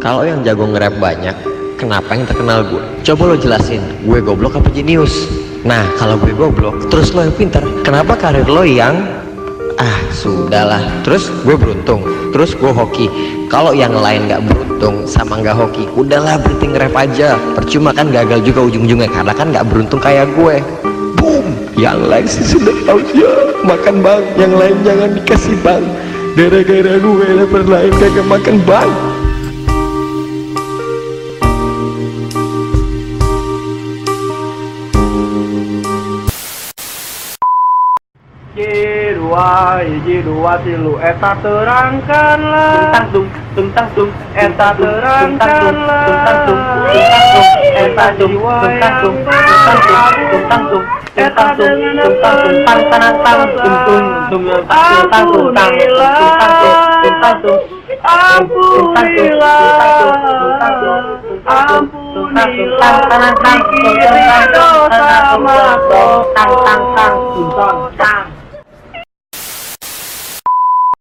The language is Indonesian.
Kalau yang jago nge-rap banyak, kenapa yang terkenal gue? Coba lo jelasin, gue goblok apa jenius? Nah, kalau gue goblok, terus lo yang pinter, kenapa karir lo yang ah sudahlah. Terus gue beruntung terus gue hoki. Kalau yang lain nggak beruntung sama nggak hoki udahlah berhenti nge-rap aja. Percuma kan gagal juga ujung-ujungnya karena kan nggak beruntung kayak gue. Boom! Yang lain sih sudah tahu ya makan bang. Yang lain jangan dikasih bang. Gara-gara gue rapper lain kagak makan bang J2, J2 tilu eta terangkanlah tentang tung tentang tung Eta terangkanlah tentang tung eta tung tentang tung tentang tung tentang tung Eta tentang tung tentang tung tang tanang tang tung tung tung tentang tung tang tentang tung tentang tung Ampunilah Ampunilah Dikiri dosa masuk tang tang tang tang tang